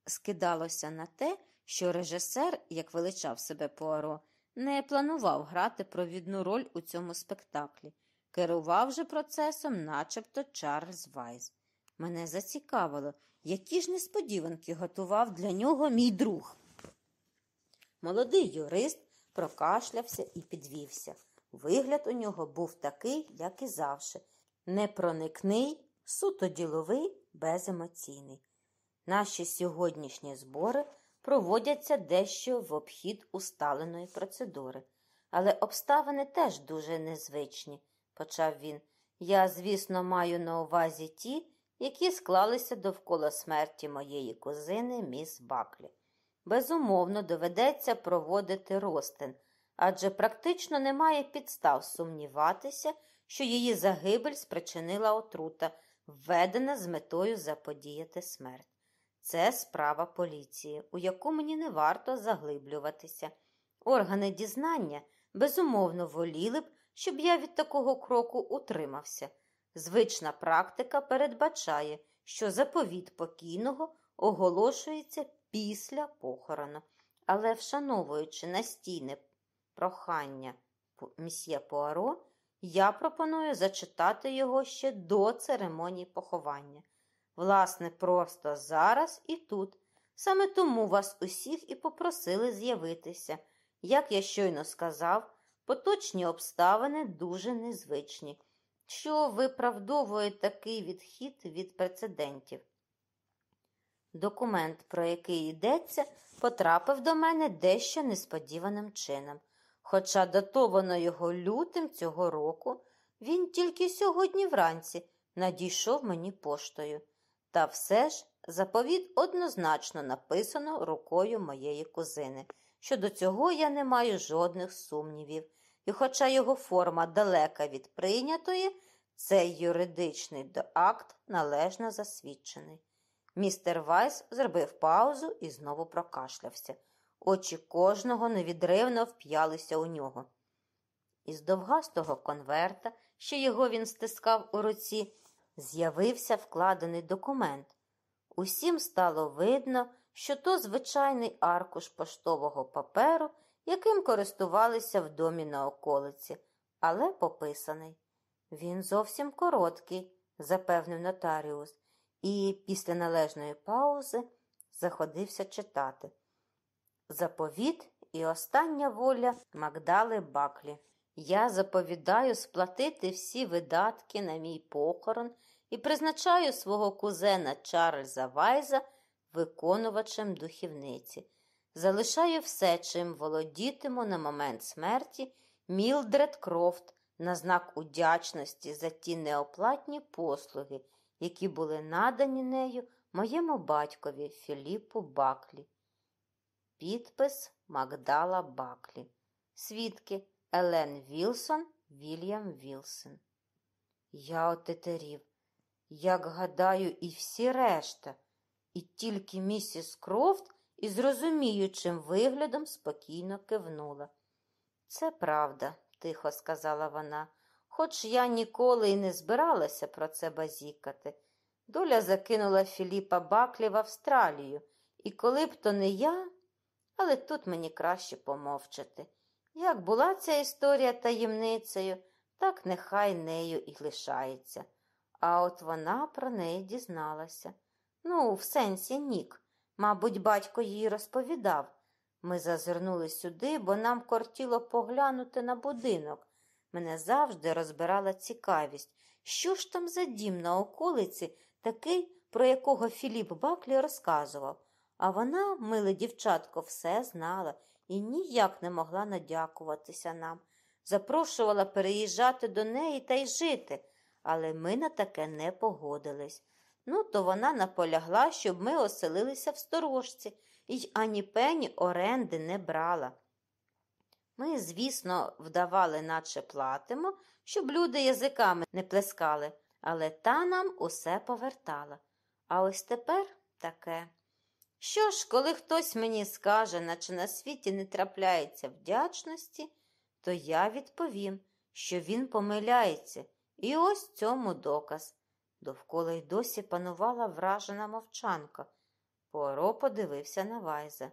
Скидалося на те, що режисер, як величав себе Пуаро, не планував грати провідну роль у цьому спектаклі. Керував же процесом, начебто Чарльз Вайс. Мене зацікавило, які ж несподіванки готував для нього мій друг. Молодий юрист прокашлявся і підвівся. Вигляд у нього був такий, як і завше, непроникний, суто діловий, беземоційний. Наші сьогоднішні збори проводяться дещо в обхід усталеної процедури, але обставини теж дуже незвичні, почав він. Я, звісно, маю на увазі ті, які склалися довкола смерті моєї кузини міс Баклі. Безумовно, доведеться проводити розтин, адже практично немає підстав сумніватися, що її загибель спричинила отрута, введена з метою заподіяти смерть. Це справа поліції, у яку мені не варто заглиблюватися. Органи дізнання безумовно воліли б, щоб я від такого кроку утримався. Звична практика передбачає, що заповіт покійного оголошується після похорону. Але, вшановуючи настійне прохання місьє Пуаро, я пропоную зачитати його ще до церемонії поховання. Власне, просто зараз і тут. Саме тому вас усіх і попросили з'явитися. Як я щойно сказав, поточні обставини дуже незвичні, що виправдовує такий відхід від прецедентів. Документ, про який йдеться, потрапив до мене дещо несподіваним чином. Хоча датовано його лютим цього року, він тільки сьогодні вранці надійшов мені поштою. Та все ж заповіт однозначно написано рукою моєї кузини. Щодо цього я не маю жодних сумнівів, і, хоча його форма далека від прийнятої, цей юридичний акт належно засвідчений. Містер Вайс зробив паузу і знову прокашлявся. Очі кожного невідривно вп'ялися у нього. Із довгастого конверта, що його він стискав у руці, з'явився вкладений документ. Усім стало видно, що то звичайний аркуш поштового паперу, яким користувалися в домі на околиці, але пописаний. Він зовсім короткий, запевнив нотаріус, і після належної паузи заходився читати. Заповіт і остання воля Магдали Баклі. Я заповідаю сплатити всі видатки на мій похорон і призначаю свого кузена Чарльза Вайза виконувачем духівниці. Залишаю все, чим володітиму на момент смерті Мілдред Крофт на знак удячності за ті неоплатні послуги, які були надані нею моєму батькові Філіпу Баклі. Підпис Магдала Баклі. Свідки Елен Вілсон, Вільям Вілсон. Я отетерів, як гадаю, і всі решта, і тільки місіс Крофт із розуміючим виглядом спокійно кивнула. Це правда, тихо сказала вона, хоч я ніколи й не збиралася про це базікати. Доля закинула Філіпа Баклі в Австралію, і коли б то не я, але тут мені краще помовчати. Як була ця історія таємницею, так нехай нею і лишається. А от вона про неї дізналася. Ну, в сенсі нік. Мабуть, батько їй розповідав. Ми зазирнули сюди, бо нам кортіло поглянути на будинок. Мене завжди розбирала цікавість, що ж там за дім на околиці, такий, про якого Філіп Баклі розказував. А вона, миле дівчатко, все знала і ніяк не могла надякуватися нам. Запрошувала переїжджати до неї та й жити, але ми на таке не погодились. Ну, то вона наполягла, щоб ми оселилися в сторожці, і ані пені оренди не брала. Ми, звісно, вдавали, наче платимо, щоб люди язиками не плескали, але та нам усе повертала. А ось тепер таке. Що ж, коли хтось мені скаже, наче на світі не трапляється вдячності, то я відповім, що він помиляється, і ось цьому доказ. Довкола й досі панувала вражена мовчанка. Поро подивився на Вайза.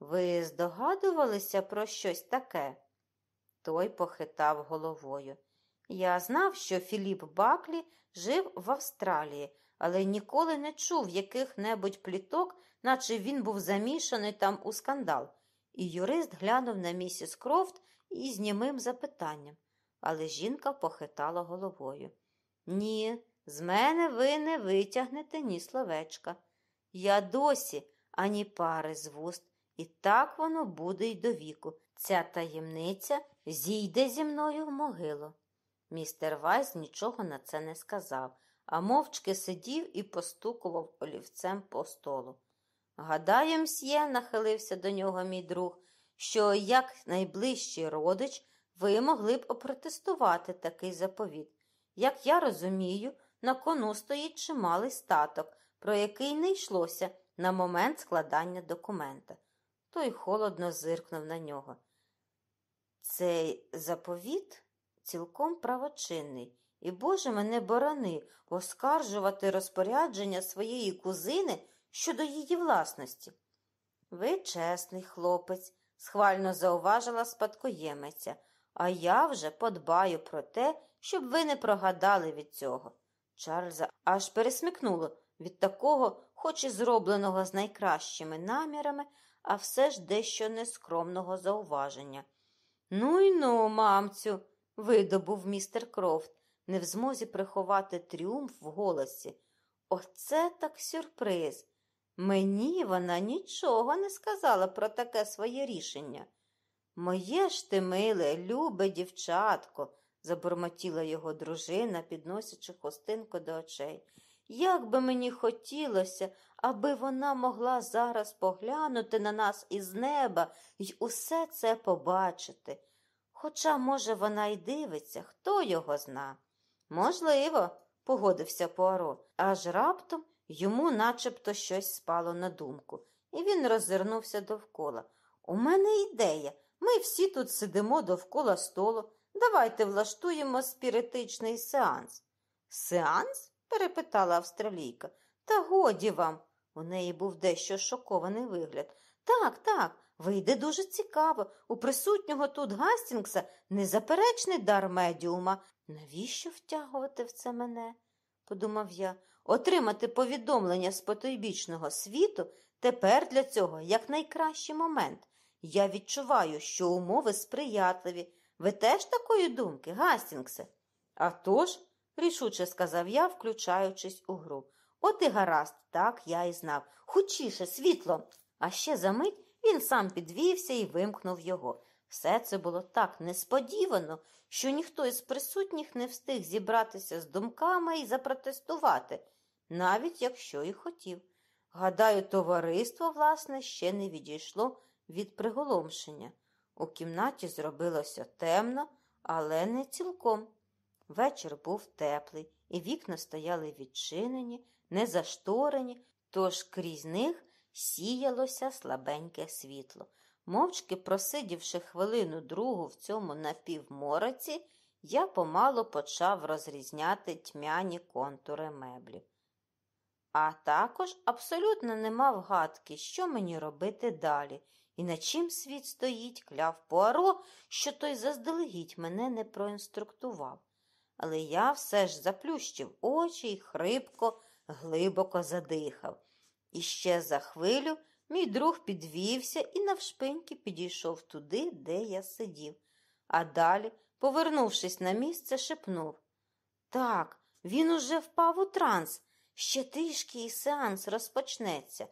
Ви здогадувалися про щось таке? Той похитав головою. Я знав, що Філіп Баклі жив в Австралії, але ніколи не чув яких-небудь пліток, наче він був замішаний там у скандал. І юрист глянув на місіс Крофт із німим запитанням, але жінка похитала головою. Ні, з мене ви не витягнете ні словечка. Я досі ані пари з вуст, і так воно буде й до віку. Ця таємниця зійде зі мною в могилу. Містер Вайс нічого на це не сказав, а мовчки сидів і постукував олівцем по столу. Гадаю, мсьє, нахилився до нього мій друг, що, як найближчий родич, ви могли б опротестувати такий заповіт. Як я розумію, на кону стоїть чималий статок, про який не йшлося на момент складання документа. Той холодно зиркнув на нього. Цей заповіт цілком правочинний, і, Боже, мене борони оскаржувати розпорядження своєї кузини щодо її власності. Ви чесний хлопець, схвально зауважила спадкоємиця, а я вже подбаю про те, щоб ви не прогадали від цього. Чарльза аж пересмикнуло від такого, хоч і зробленого з найкращими намірами, а все ж дещо нескромного зауваження. Ну й ну, мамцю, видобув містер Крофт, не в змозі приховати тріумф в голосі. Оце так сюрприз. Мені вона нічого не сказала про таке своє рішення. Моє ж ти, миле, любе дівчатко, забормотіла його дружина, підносячи хустинку до очей. Як би мені хотілося, аби вона могла зараз поглянути на нас із неба і усе це побачити. Хоча, може, вона й дивиться, хто його зна. Можливо, погодився Пуаро, аж раптом йому начебто щось спало на думку, і він роззирнувся довкола. У мене ідея. Ми всі тут сидимо довкола столу. Давайте влаштуємо спіритичний сеанс. Сеанс? перепитала австралійка. Та годі вам. У неї був дещо шокований вигляд. Так, так, вийде дуже цікаво. У присутнього тут Гастінгса незаперечний дар медіума. Навіщо втягувати в це мене? подумав я. Отримати повідомлення з потойбічного світу тепер для цього якнайкращий момент. Я відчуваю, що умови сприятливі. Ви теж такої думки, Гастінгсе? «А тож», – рішуче сказав я, включаючись у гру. От і гаразд, так я і знав. Хучіше, світло. А ще за мить він сам підвівся і вимкнув його. Все це було так несподівано, що ніхто із присутніх не встиг зібратися з думками і запротестувати, навіть якщо і хотів. Гадаю, товариство, власне, ще не відійшло від приголомшення. У кімнаті зробилося темно, але не цілком. Вечір був теплий, і вікна стояли відчинені, не зашторені, тож крізь них сіялося слабеньке світло. Мовчки просидівши хвилину другу в цьому напівмороці, я помало почав розрізняти тьмяні контури меблів. А також абсолютно не мав гадки, що мені робити далі, і на чим світ стоїть, кляв Пуаро, що той заздалегідь мене не проінструктував. Але я все ж заплющив очі і хрипко, глибоко задихав. І ще за хвилю мій друг підвівся і навшпиньки підійшов туди, де я сидів. А далі, повернувшись на місце, шепнув Так, він уже впав у транс. Ще трішки і сеанс розпочнеться.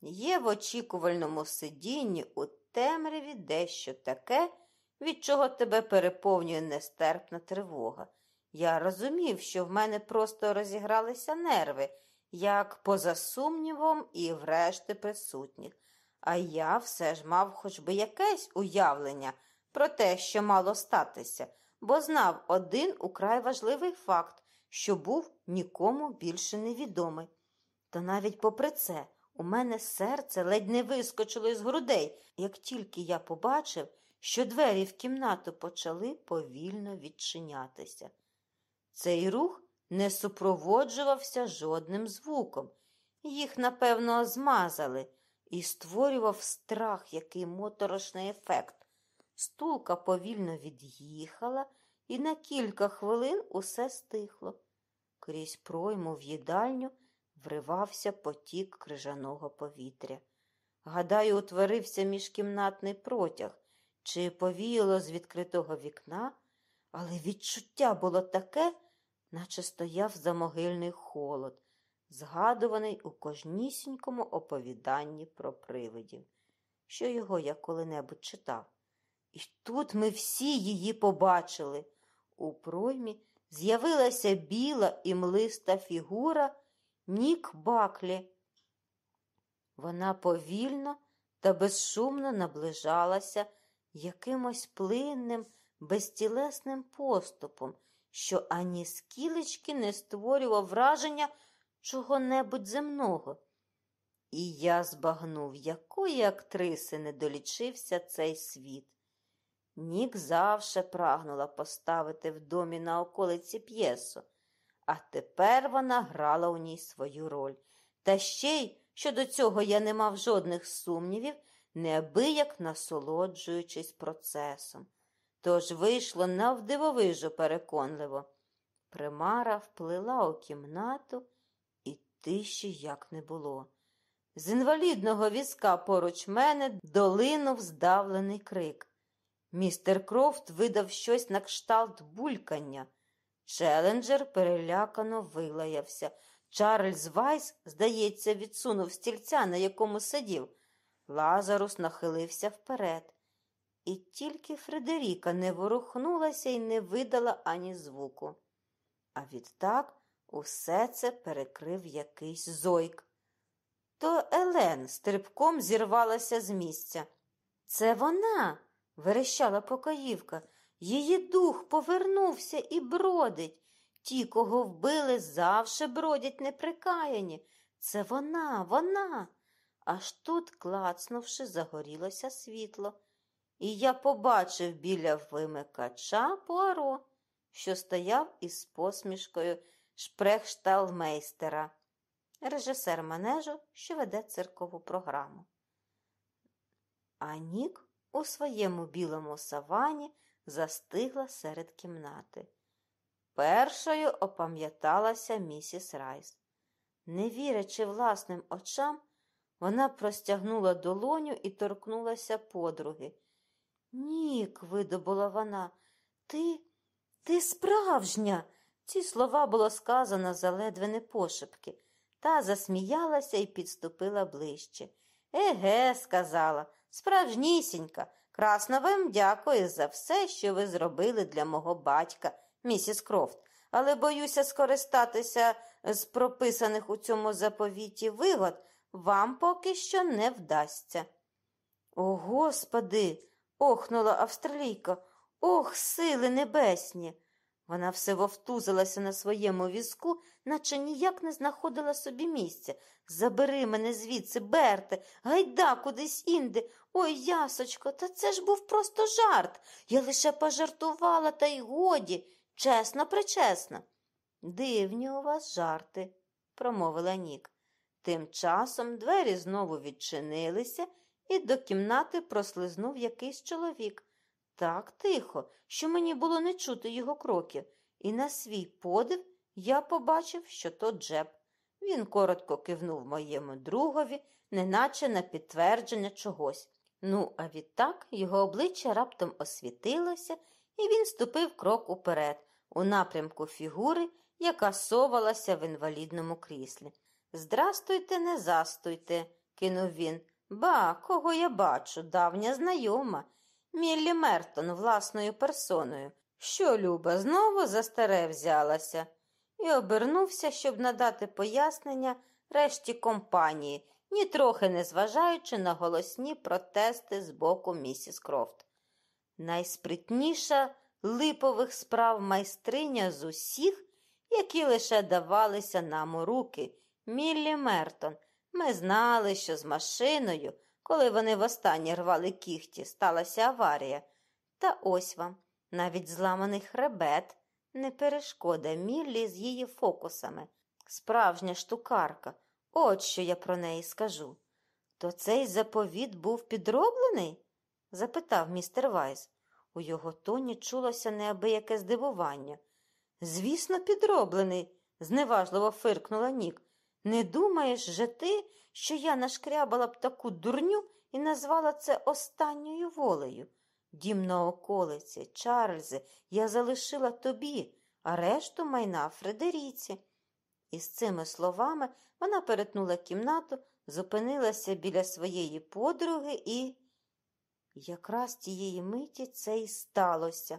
Є в очікувальному сидінні у темряві дещо таке, від чого тебе переповнює нестерпна тривога. Я розумів, що в мене просто розігралися нерви, як поза сумнівом і врешті присутніх, а я все ж мав хоч би якесь уявлення про те, що мало статися, бо знав один украй важливий факт, що був нікому більше невідомий. Та навіть попри це, у мене серце ледь не вискочило із грудей, як тільки я побачив, що двері в кімнату почали повільно відчинятися. Цей рух не супроводжувався жодним звуком. Їх, напевно, змазали і створював страх, який моторошний ефект. Стулка повільно від'їхала, і на кілька хвилин усе стихло. Крізь пройму в їдальню вривався потік крижаного повітря. Гадаю, утворився міжкімнатний протяг, чи повіяло з відкритого вікна, але відчуття було таке, наче стояв замогильний холод, згадуваний у кожнісінькому оповіданні про привидів, що його я коли-небудь читав. І тут ми всі її побачили. У проймі з'явилася біла і млиста фігура Нік Баклі. Вона повільно та безшумно наближалася якимось плинним, безтілесним поступом, що ані скілечки не створював враження чого-небудь земного. І я збагнув, якої актриси не долічився цей світ. Нік завше прагнула поставити в домі на околиці п'єсу, а тепер вона грала у ній свою роль, та ще й Щодо цього я не мав жодних сумнівів, неабияк насолоджуючись процесом. Тож вийшло навдивовижу переконливо. Примара вплила у кімнату, і тиші як не було. З інвалідного візка поруч мене долинув здавлений крик. Містер Крофт видав щось на кшталт булькання. Челенджер перелякано вилаявся. Чарльз Вайс, здається, відсунув стільця, на якому сидів. Лазарус нахилився вперед. І тільки Фредеріка не ворухнулася і не видала ані звуку. А відтак усе це перекрив якийсь зойк. То Елен стрибком зірвалася з місця. Це вона, верещала покоївка. Її дух повернувся і бродить. Ті, кого вбили, завше бродять неприкаяні. Це вона, вона. Аж тут, клацнувши, загорілося світло, і я побачив біля вимикача Пуаро, що стояв із посмішкою шпрехшталмейстера, режисер манежу, що веде циркову програму. А Нік у своєму білому савані застигла серед кімнати. Першою опам'яталася місіс Райс. Не вірячи власним очам, вона простягнула долоню і торкнулася подруги. Нік, видобула вона, ти, ти справжня. Ці слова було сказано заледве не пошепки. Та засміялася і підступила ближче. Еге, сказала, справжнісінька. Красно вам дякую за все, що ви зробили для мого батька, місіс Крофт, але боюся скористатися з прописаних у цьому заповіті вигод вам поки що не вдасться. О, господи, охнула австралійка. Ох, сили небесні. Вона все вовтузилася на своєму візку, наче ніяк не знаходила собі місця. Забери мене звідси, Берте, гайда кудись інде. Ой, ясочко, та це ж був просто жарт. Я лише пожартувала, та й годі, чесно причесно. Дивні у вас жарти, промовила Нік. Тим часом двері знову відчинилися, і до кімнати прослизнув якийсь чоловік. Так тихо, що мені було не чути його кроків, і на свій подив я побачив, що то Джеб. Він коротко кивнув моєму другові, неначе на підтвердження чогось. Ну, а відтак його обличчя раптом освітилося, і він ступив крок уперед, у напрямку фігури, яка совалася в інвалідному кріслі. Здрастуйте, не застуйте, кинув він. Ба, кого я бачу, давня знайома. Міллі Мертон власною персоною. Що, Люба, знову за старе взялася, і обернувся, щоб надати пояснення решті компанії, нітрохи не зважаючи на голосні протести з боку місіс Крофт. Найспритніша липових справ майстриня з усіх, які лише давалися нам у руки, Міллі Мертон. Ми знали, що з машиною, коли вони востаннє рвали кіхті, сталася аварія. Та ось вам, навіть зламаний хребет, не перешкода Міллі з її фокусами. Справжня штукарка, от що я про неї скажу. То цей заповіт був підроблений? запитав містер Вайс. У його тоні чулося неабияке здивування. Звісно, підроблений, зневажливо фиркнула Нік. Не думаєш же ти, що я нашкрябала б таку дурню і назвала це останньою волею? Дім на околиці, Чарльзе, я залишила тобі, а решту майна Фредеріці. І з цими словами вона перетнула кімнату, зупинилася біля своєї подруги і. Якраз тієї миті це й сталося.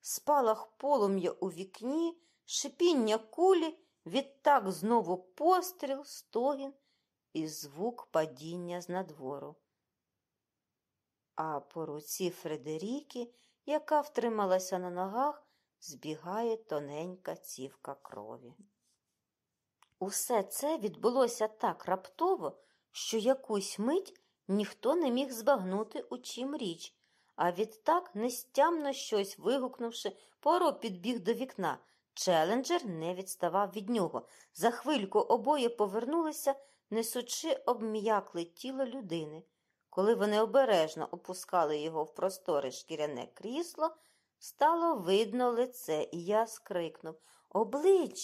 Спалах полум'я у вікні, шипіння кулі, відтак знову постріл, стогін і звук падіння з надвору. А по руці Фредеріки, яка втрималася на ногах, збігає тоненька цівка крові. Усе це відбулося так раптово, що якусь мить ніхто не міг збагнути, у чим річ, а відтак, нестямно щось вигукнувши, Поро підбіг до вікна. Челенджер не відставав від нього. За хвильку обоє повернулися, несучи обм'якле тіло людини. Коли вони обережно опускали його в просторе шкіряне крісло, стало видно лице, і я скрикнув Обличчя!